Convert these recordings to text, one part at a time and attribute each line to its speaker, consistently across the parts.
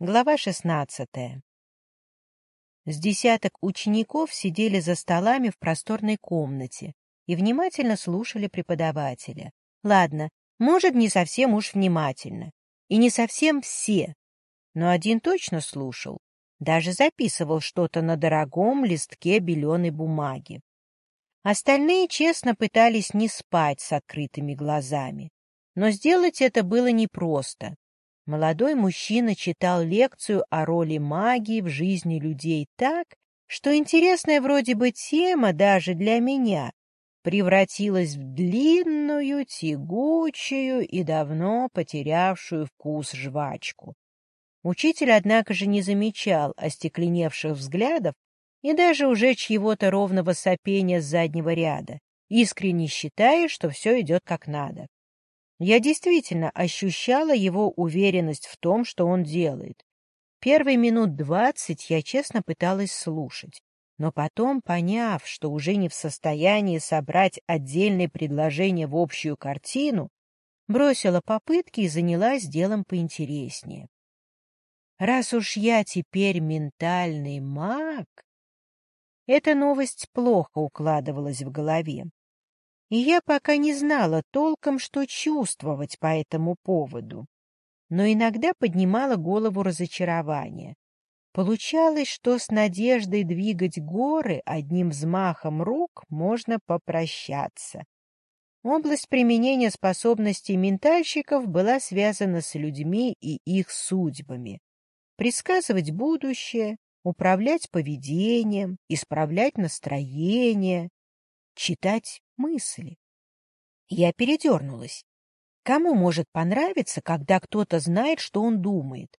Speaker 1: Глава шестнадцатая. С десяток учеников сидели за столами в просторной комнате и внимательно слушали преподавателя. Ладно, может, не совсем уж внимательно. И не совсем все. Но один точно слушал. Даже записывал что-то на дорогом листке беленой бумаги. Остальные честно пытались не спать с открытыми глазами. Но сделать это было непросто. Молодой мужчина читал лекцию о роли магии в жизни людей так, что интересная вроде бы тема даже для меня превратилась в длинную, тягучую и давно потерявшую вкус жвачку. Учитель, однако же, не замечал остекленевших взглядов и даже уже чьего-то ровного сопения с заднего ряда, искренне считая, что все идет как надо. Я действительно ощущала его уверенность в том, что он делает. Первые минут двадцать я честно пыталась слушать, но потом, поняв, что уже не в состоянии собрать отдельные предложения в общую картину, бросила попытки и занялась делом поинтереснее. Раз уж я теперь ментальный маг... Эта новость плохо укладывалась в голове и я пока не знала толком, что чувствовать по этому поводу. Но иногда поднимала голову разочарование. Получалось, что с надеждой двигать горы одним взмахом рук можно попрощаться. Область применения способностей ментальщиков была связана с людьми и их судьбами. Предсказывать будущее, управлять поведением, исправлять настроение, читать мысли. Я передернулась. Кому может понравиться, когда кто-то знает, что он думает?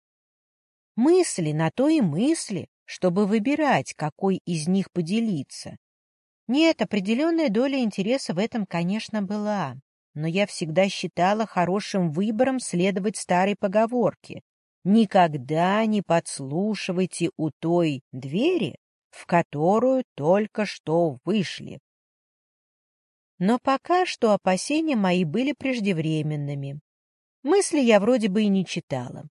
Speaker 1: Мысли на то и мысли, чтобы выбирать, какой из них поделиться. Нет, определенная доля интереса в этом, конечно, была, но я всегда считала хорошим выбором следовать старой поговорке «Никогда не подслушивайте у той двери, в которую только что вышли». Но пока что опасения мои были преждевременными. Мысли я вроде бы и не читала.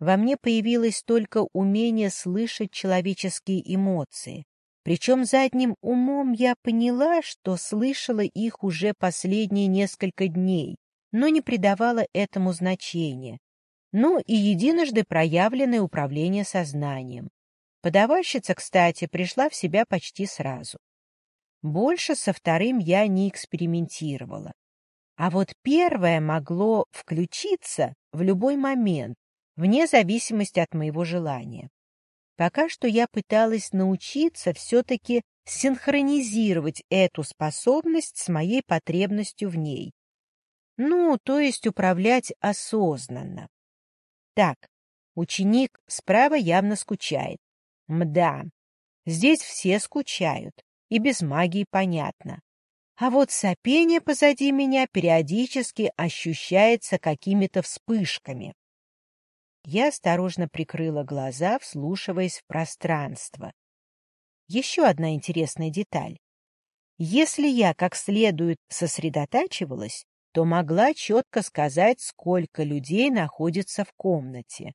Speaker 1: Во мне появилось только умение слышать человеческие эмоции. Причем задним умом я поняла, что слышала их уже последние несколько дней, но не придавала этому значения. Ну и единожды проявленное управление сознанием. Подавальщица, кстати, пришла в себя почти сразу. Больше со вторым я не экспериментировала. А вот первое могло включиться в любой момент, вне зависимости от моего желания. Пока что я пыталась научиться все-таки синхронизировать эту способность с моей потребностью в ней. Ну, то есть управлять осознанно. Так, ученик справа явно скучает. Мда, здесь все скучают и без магии понятно. А вот сопение позади меня периодически ощущается какими-то вспышками. Я осторожно прикрыла глаза, вслушиваясь в пространство. Еще одна интересная деталь. Если я как следует сосредотачивалась, то могла четко сказать, сколько людей находится в комнате.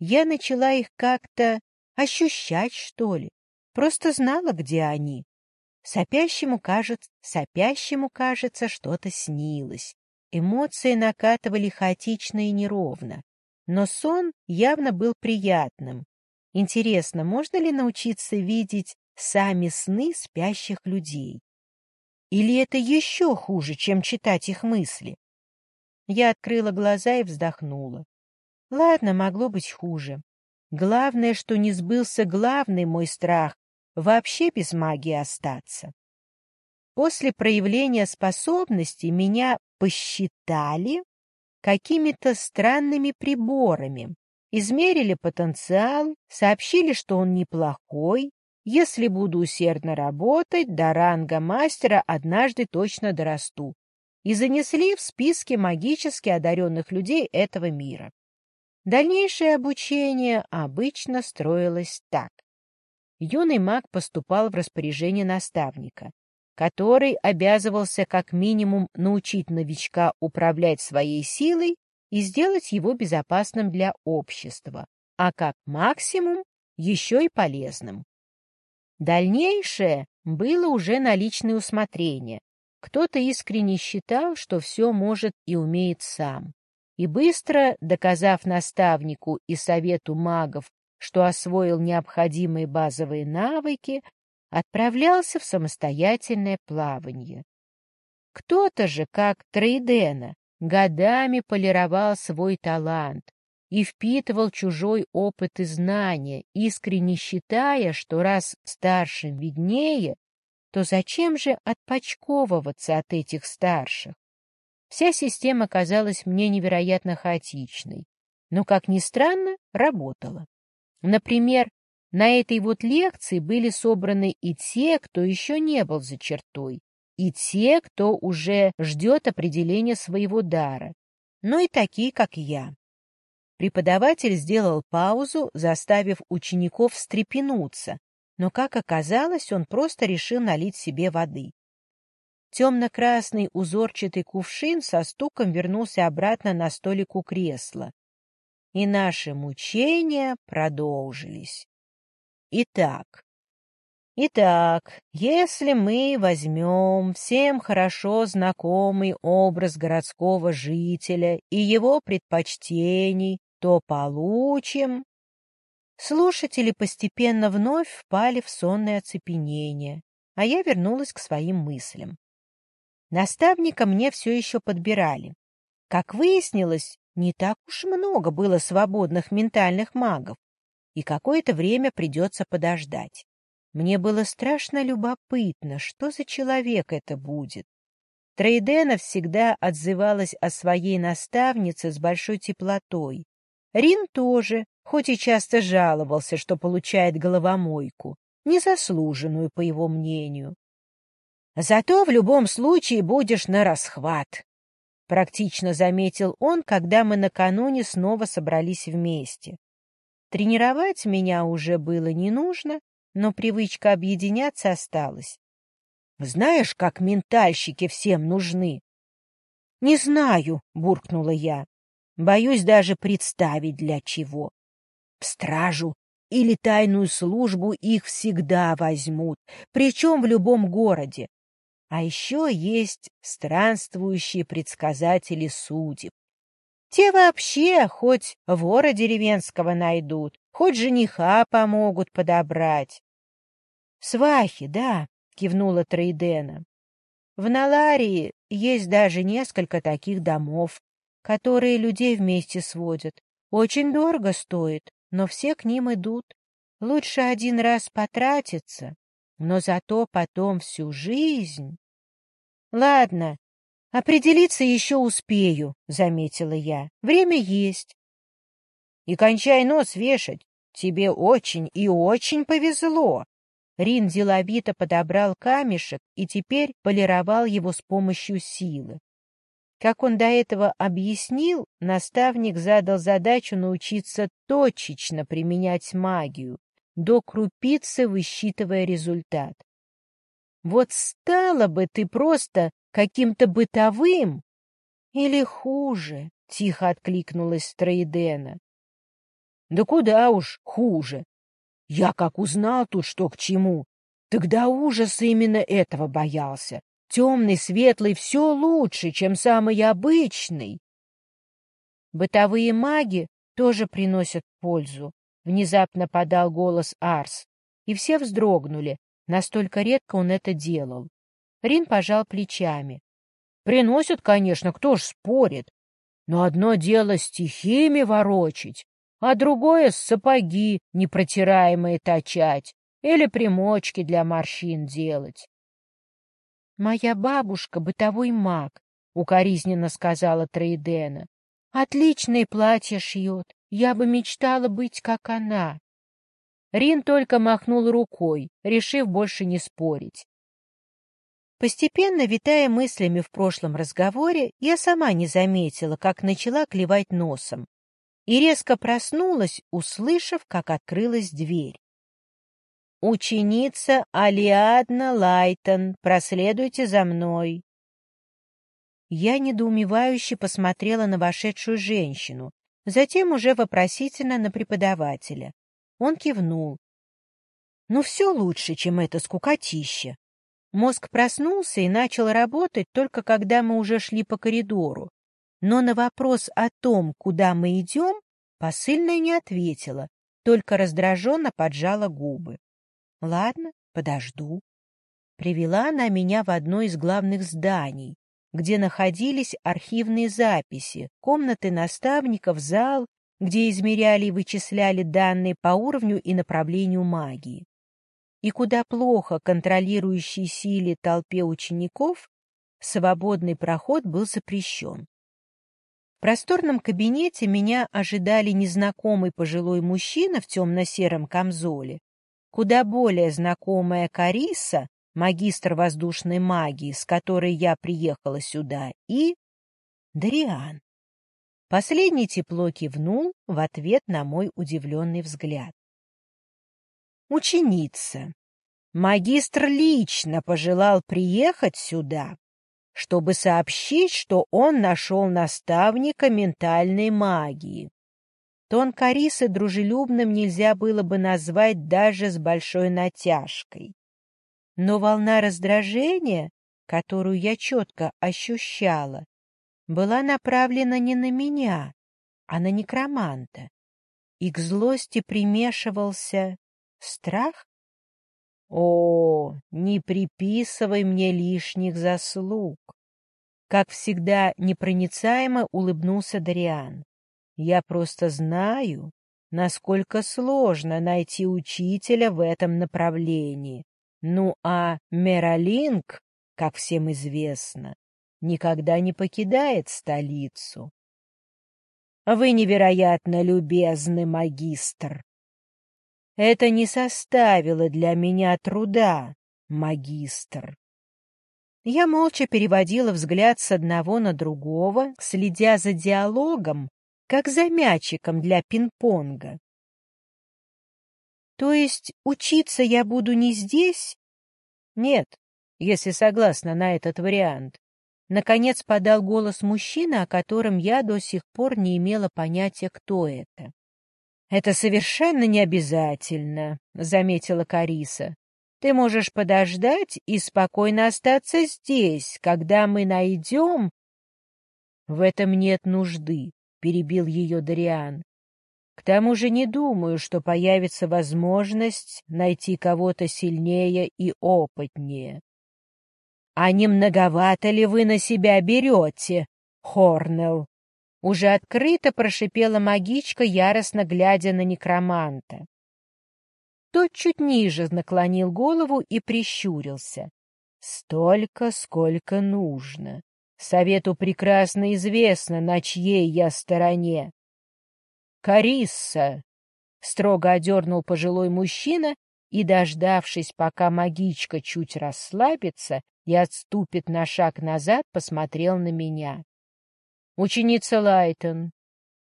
Speaker 1: Я начала их как-то ощущать, что ли. Просто знала, где они. Сопящему кажется, сопящему кажется, что-то снилось. Эмоции накатывали хаотично и неровно. Но сон явно был приятным. Интересно, можно ли научиться видеть сами сны спящих людей? Или это еще хуже, чем читать их мысли? Я открыла глаза и вздохнула. Ладно, могло быть хуже. Главное, что не сбылся главный мой страх вообще без магии остаться. После проявления способности меня посчитали какими-то странными приборами, измерили потенциал, сообщили, что он неплохой, если буду усердно работать, до ранга мастера однажды точно дорасту, и занесли в списки магически одаренных людей этого мира. Дальнейшее обучение обычно строилось так юный маг поступал в распоряжение наставника, который обязывался как минимум научить новичка управлять своей силой и сделать его безопасным для общества, а как максимум еще и полезным. Дальнейшее было уже на личное усмотрение. Кто-то искренне считал, что все может и умеет сам. И быстро, доказав наставнику и совету магов, что освоил необходимые базовые навыки, отправлялся в самостоятельное плавание. Кто-то же, как Трейдена, годами полировал свой талант и впитывал чужой опыт и знания, искренне считая, что раз старшим виднее, то зачем же отпочковываться от этих старших? Вся система казалась мне невероятно хаотичной, но, как ни странно, работала. Например, на этой вот лекции были собраны и те, кто еще не был за чертой, и те, кто уже ждет определения своего дара, но и такие, как я. Преподаватель сделал паузу, заставив учеников встрепенуться, но, как оказалось, он просто решил налить себе воды. Темно-красный узорчатый кувшин со стуком вернулся обратно на столик у кресла. И наши мучения продолжились. Итак, Итак, если мы возьмем всем хорошо знакомый образ городского жителя и его предпочтений, то получим... Слушатели постепенно вновь впали в сонное оцепенение, а я вернулась к своим мыслям. Наставника мне все еще подбирали. Как выяснилось, не так уж много было свободных ментальных магов, и какое-то время придется подождать. Мне было страшно любопытно, что за человек это будет. Трейдена всегда отзывалась о своей наставнице с большой теплотой. Рин тоже, хоть и часто жаловался, что получает головомойку, незаслуженную, по его мнению. «Зато в любом случае будешь на расхват», — практично заметил он, когда мы накануне снова собрались вместе. Тренировать меня уже было не нужно, но привычка объединяться осталась. Знаешь, как ментальщики всем нужны? — Не знаю, — буркнула я. Боюсь даже представить, для чего. В стражу или тайную службу их всегда возьмут, причем в любом городе. А еще есть странствующие предсказатели судеб. Те вообще хоть вора деревенского найдут, хоть жениха помогут подобрать. — Свахи, да, — кивнула Трейдена. — В Наларии есть даже несколько таких домов, которые людей вместе сводят. Очень дорого стоит, но все к ним идут. Лучше один раз потратиться, но зато потом всю жизнь. — Ладно, определиться еще успею, — заметила я. Время есть. И кончай нос вешать. Тебе очень и очень повезло. Рин деловито подобрал камешек и теперь полировал его с помощью силы. Как он до этого объяснил, наставник задал задачу научиться точечно применять магию, до крупицы высчитывая результат. Вот стало бы ты просто каким-то бытовым или хуже, — тихо откликнулась Троидена. Да куда уж хуже. Я как узнал тут, что к чему, тогда ужаса именно этого боялся. Темный, светлый — все лучше, чем самый обычный. Бытовые маги тоже приносят пользу, — внезапно подал голос Арс. И все вздрогнули, настолько редко он это делал. Рин пожал плечами. — Приносят, конечно, кто ж спорит. Но одно дело стихиями ворочить, а другое сапоги непротираемые точать или примочки для морщин делать. — Моя бабушка — бытовой маг, — укоризненно сказала Трейдена. — Отличные платья шьет, я бы мечтала быть, как она. Рин только махнул рукой, решив больше не спорить. Постепенно, витая мыслями в прошлом разговоре, я сама не заметила, как начала клевать носом и резко проснулась, услышав, как открылась дверь. «Ученица Алиадна Лайтон, проследуйте за мной». Я недоумевающе посмотрела на вошедшую женщину, затем уже вопросительно на преподавателя. Он кивнул. Ну, все лучше, чем это скукотище. Мозг проснулся и начал работать только когда мы уже шли по коридору. Но на вопрос о том, куда мы идем, посыльная не ответила, только раздраженно поджала губы. Ладно, подожду. Привела она меня в одно из главных зданий, где находились архивные записи, комнаты наставников, зал, где измеряли и вычисляли данные по уровню и направлению магии. И куда плохо контролирующей силе толпе учеников свободный проход был запрещен. В просторном кабинете меня ожидали незнакомый пожилой мужчина в темно-сером камзоле, куда более знакомая Кариса магистр воздушной магии, с которой я приехала сюда, и... Дариан. Последний тепло кивнул в ответ на мой удивленный взгляд. Ученица. Магистр лично пожелал приехать сюда, чтобы сообщить, что он нашел наставника ментальной магии. Тон Карисы дружелюбным нельзя было бы назвать даже с большой натяжкой. Но волна раздражения, которую я четко ощущала, была направлена не на меня, а на некроманта. И к злости примешивался страх. О, не приписывай мне лишних заслуг! Как всегда непроницаемо улыбнулся Дариан. Я просто знаю, насколько сложно найти учителя в этом направлении. Ну а Мералинг, как всем известно, никогда не покидает столицу. Вы невероятно любезны, магистр. Это не составило для меня труда, магистр. Я молча переводила взгляд с одного на другого, следя за диалогом, как за мячиком для пинг-понга. То есть учиться я буду не здесь? Нет, если согласна на этот вариант. Наконец подал голос мужчина, о котором я до сих пор не имела понятия, кто это. «Это совершенно не обязательно», — заметила Кариса. «Ты можешь подождать и спокойно остаться здесь, когда мы найдем...» «В этом нет нужды», — перебил ее Дариан. К тому же не думаю, что появится возможность найти кого-то сильнее и опытнее. — А не многовато ли вы на себя берете, Хорнелл? Уже открыто прошипела магичка, яростно глядя на некроманта. Тот чуть ниже наклонил голову и прищурился. Столько, сколько нужно. Совету прекрасно известно, на чьей я стороне. «Карисса!» — строго одернул пожилой мужчина и, дождавшись, пока магичка чуть расслабится и отступит на шаг назад, посмотрел на меня. «Ученица Лайтон,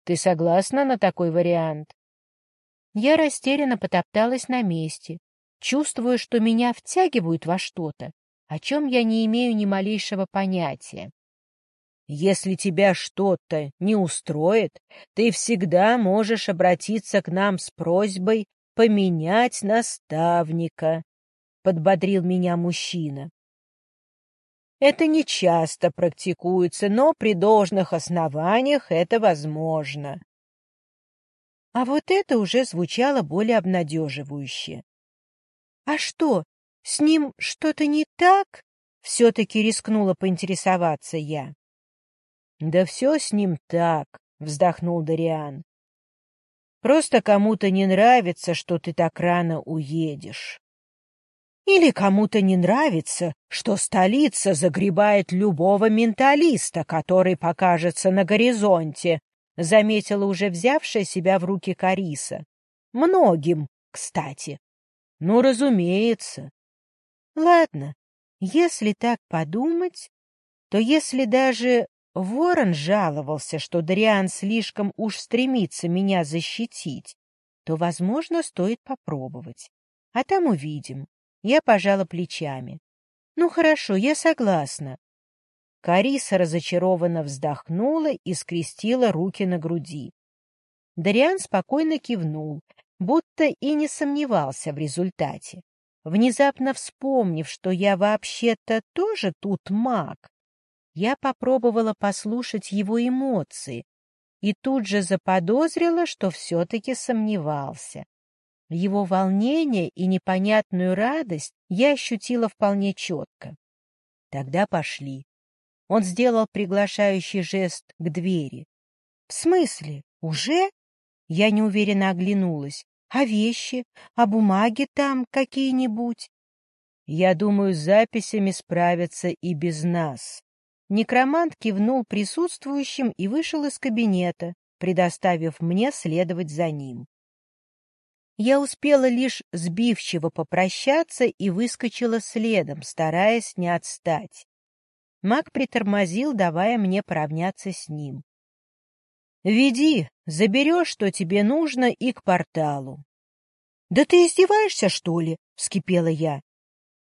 Speaker 1: ты согласна на такой вариант?» Я растерянно потопталась на месте, чувствуя, что меня втягивают во что-то, о чем я не имею ни малейшего понятия. Если тебя что-то не устроит, ты всегда можешь обратиться к нам с просьбой поменять наставника, — подбодрил меня мужчина. Это не часто практикуется, но при должных основаниях это возможно. А вот это уже звучало более обнадеживающе. — А что, с ним что-то не так? — все-таки рискнула поинтересоваться я. Да все с ним так, вздохнул Дариан. Просто кому-то не нравится, что ты так рано уедешь. Или кому-то не нравится, что столица загребает любого менталиста, который покажется на горизонте, заметила уже взявшая себя в руки Кариса. Многим, кстати. Ну, разумеется. Ладно, если так подумать, то если даже Ворон жаловался, что Дариан слишком уж стремится меня защитить, то, возможно, стоит попробовать. А там увидим. Я пожала плечами. Ну хорошо, я согласна. Кариса разочарованно вздохнула и скрестила руки на груди. Дариан спокойно кивнул, будто и не сомневался в результате. Внезапно вспомнив, что я вообще-то тоже тут маг, я попробовала послушать его эмоции и тут же заподозрила, что все-таки сомневался. Его волнение и непонятную радость я ощутила вполне четко. Тогда пошли. Он сделал приглашающий жест к двери. — В смысле? Уже? Я неуверенно оглянулась. А вещи? А бумаги там какие-нибудь? Я думаю, с записями справятся и без нас. Некромант кивнул присутствующим и вышел из кабинета, предоставив мне следовать за ним. Я успела лишь сбивчиво попрощаться и выскочила следом, стараясь не отстать. Маг притормозил, давая мне поравняться с ним. «Веди, заберешь, что тебе нужно, и к порталу». «Да ты издеваешься, что ли?» — вскипела я.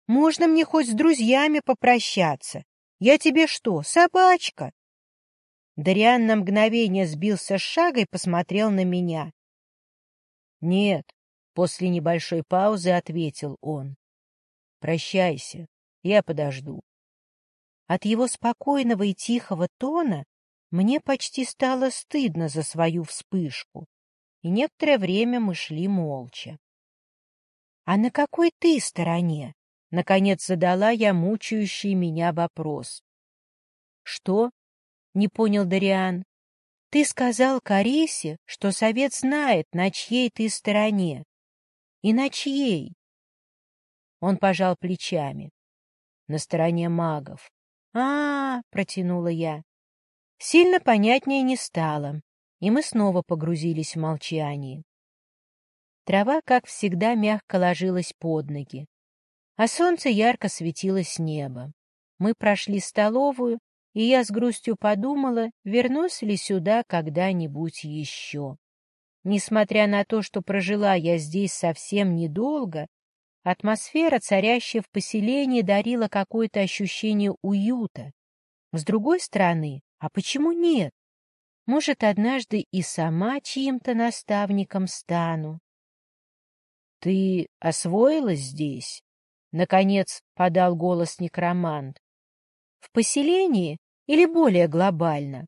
Speaker 1: «Можно мне хоть с друзьями попрощаться? Я тебе что, собачка?» Дариан на мгновение сбился с шага и посмотрел на меня. «Нет, После небольшой паузы ответил он. «Прощайся, я подожду». От его спокойного и тихого тона мне почти стало стыдно за свою вспышку, и некоторое время мы шли молча. — А на какой ты стороне? — наконец задала я мучающий меня вопрос. — Что? — не понял Дариан. — Ты сказал Карисе, что совет знает, на чьей ты стороне. И на чьей? Он пожал плечами. На стороне магов. а, -а, -а протянула я. Сильно понятнее не стало, и мы снова погрузились в молчание. Трава, как всегда, мягко ложилась под ноги, а солнце ярко светило с неба. Мы прошли столовую, и я с грустью подумала, вернусь ли сюда когда-нибудь еще. Несмотря на то, что прожила я здесь совсем недолго, атмосфера, царящая в поселении, дарила какое-то ощущение уюта. С другой стороны, а почему нет? Может, однажды и сама чьим-то наставником стану. — Ты освоилась здесь? — наконец подал голос некромант. — В поселении или более глобально?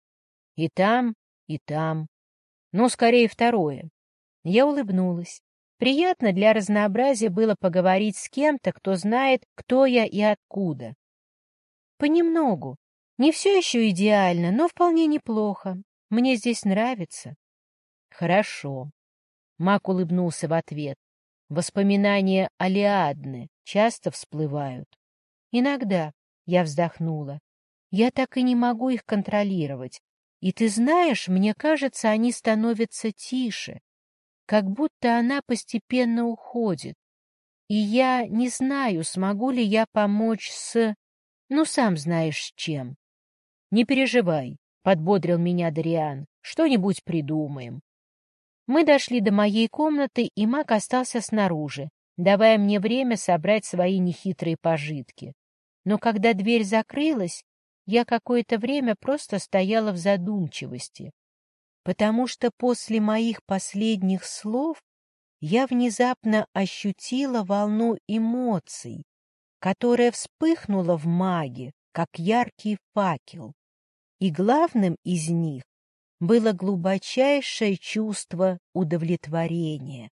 Speaker 1: — И там, и там, но скорее второе. Я улыбнулась. Приятно для разнообразия было поговорить с кем-то, кто знает, кто я и откуда. Понемногу. Не все еще идеально, но вполне неплохо. Мне здесь нравится. Хорошо. Мак улыбнулся в ответ. Воспоминания Алиадны часто всплывают. Иногда, я вздохнула. Я так и не могу их контролировать. И ты знаешь, мне кажется, они становятся тише, как будто она постепенно уходит. И я не знаю, смогу ли я помочь с... Ну, сам знаешь, с чем. Не переживай, — подбодрил меня Дариан, — что-нибудь придумаем. Мы дошли до моей комнаты, и маг остался снаружи, давая мне время собрать свои нехитрые пожитки. Но когда дверь закрылась, я какое-то время просто стояла в задумчивости, потому что после моих последних слов я внезапно ощутила волну эмоций, которая вспыхнула в маге, как яркий факел. И главным из них было глубочайшее чувство удовлетворения.